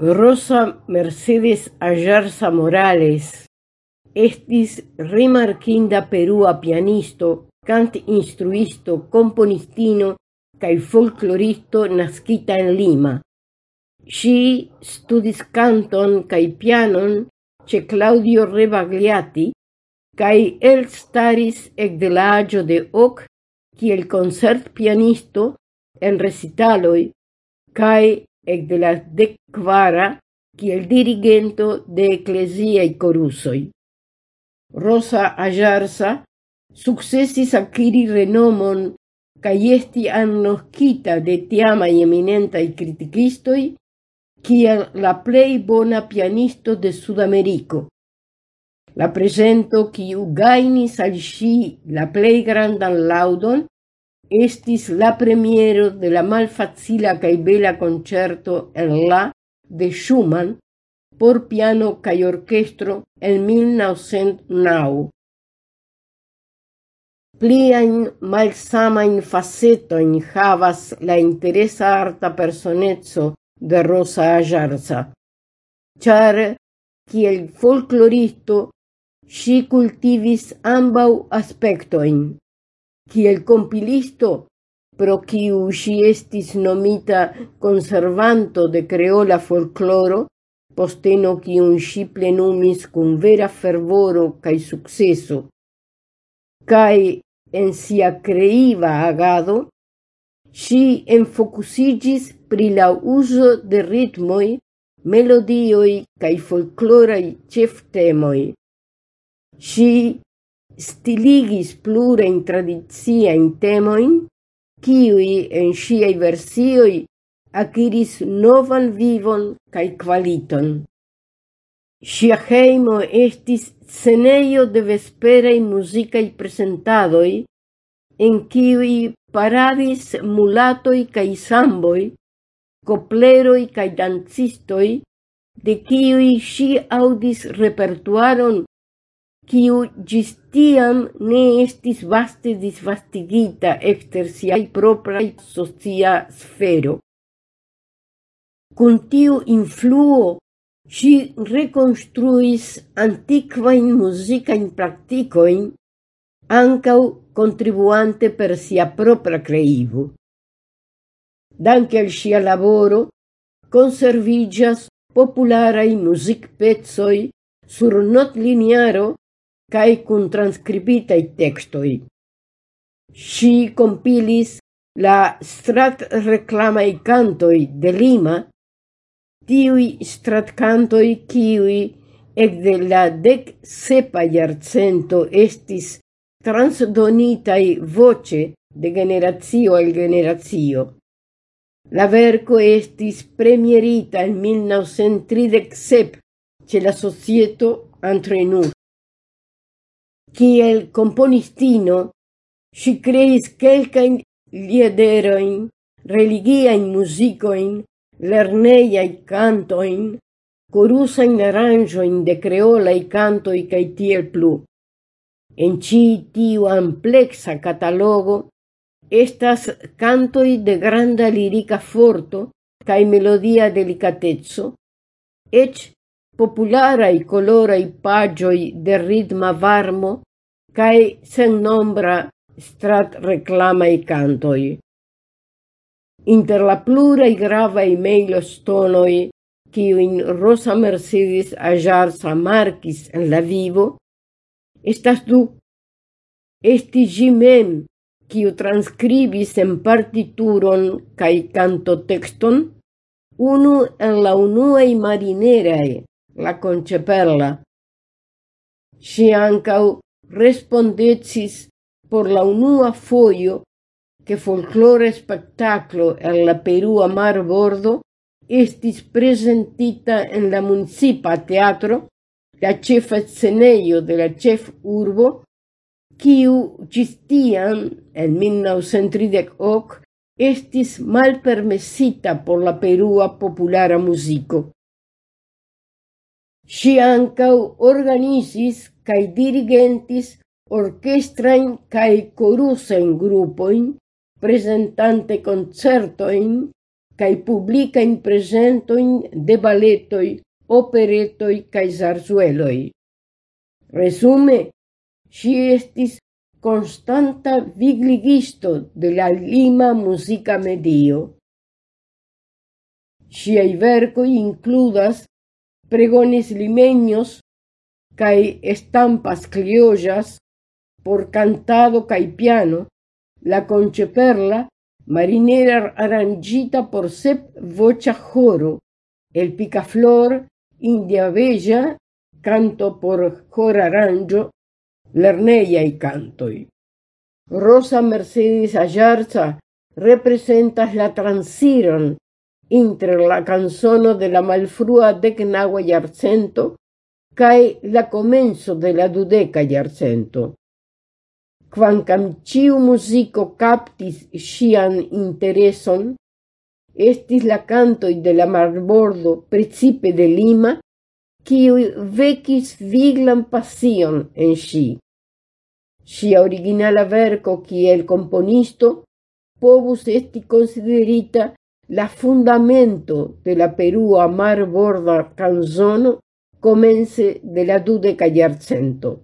Rosa Mercedes Ayarza Morales estis rimarkinda perua pianisto, cant-instruisto, componistino cae folkloristo nascita en Lima. Si studis canton cae pianon ce Claudio Rebagliati cae el staris ec de la agio de hoc el concert pianisto en recitaloi, cae ec de la decquara, kiel dirigento de ecclesiae corusoi. Rosa Ayarza successis acquiri renomon kaj esti annoscita de tiamaj eminentaj criticistoi kiel la plei bona pianisto de Sudameriko. La presento kiu gainis al sci la plei grandan laudon, estis la premiero de la malfacila cae bela concerto en la de Schumann por piano cae orchestro en 1909. Pliain malsamain facetoin havas la interesa arta personeco de Rosa Ajarza, char, kiel folkloristo si cultivis ambau aspectoin, kiel compilisto pro quiu si estis nomita conservanto de creola folcloro, posteno kiun si plenumis cum vera fervoro cae successo. Cae, en sia creiva agado, si enfocusigis pri la uso de ritmoj, melodioj kaj folkloraj temoi. Si stiligis plure in tradizia in temoin, kiuj en sciai versioi aciris novan vivon cae qualiton. Sia heimo estis scenejo de vesperei muzikaj presentadoi, en kiuj paradis mulatoi cae samboi, copleroi cae dancistoi, de kiui si audis repertuaron quiu gis tiam ne estis vaste disvastigita ekster siai propraj socia sfero. Con tiu influo si reconstruis antiquain musicain practicoin, ancau contribuante per sia propra creivo. Danke al sia laboro conservigas popularai music pezzoi sur not linearo cae cun transkribitaj textoi. Si compilis la strat reclamai cantoi de Lima, tiuj stratkantoj ec de la dec sepa iarcento estis transdonitai voce de generazio al generazio. La verco estis premierita en 1937 ce la societo Antrenur. Kiel componistino, si creis quelcain liederoin, religiain musicoin, lerneiai cantoin, corusain aranjoin de creolai cantoi cae tiel plu. En ci tiu amplexa catalogo estas cantoi de granda lirica forto cae melodia delicatezzo, ec popularai colorai pagioi de ritma varmo cae sen nombra strat reclamai cantoi. Inter la plurai gravai meilos tonoi, in Rosa Mercedes Ajar Samarkis en la vivo, estas du. Esti gimem, mem, transcribis en partituron cae cantotexton, unu en la unuei marinerae, la concepella. Si ancau respondecis por la unua foio che folklore spettaclo el la Perua mar bordo estis presentita en la municipa teatro, la cefa sceneio de la cef urbo, quiu gistiam en 1938 estis estis malpermesita por la perua populara musico. Si ancau organizis cae dirigentis orkestrajn kaj korusajn presentante prezentante koncertojn publica in presentoin de balletoi, operetoi cae zarzueloi. Resume, si estis constanta vigligisto de la Lima musica medio. Siai vercoi includas pregones limeños cae estampas criollas por cantado cae piano, la concheperla, marinera aranjita por sep vocha joro, el picaflor, india bella, canto por jor aranjo, lerneia y cantoi. Rosa Mercedes Ayarza, representas la transiron inter la canzono de la malfrua decnaua iarcento cae la comenzo de la dudeca yarcento. Quancam ciu musico captis sian intereson, estis la cantoi de la marbordo principe de Lima, qui vecis viglan pasion en si. Sia originala verco el componisto povus esti considerita la fundamento de la perua marborda canzono comence de la dudeca jarcento.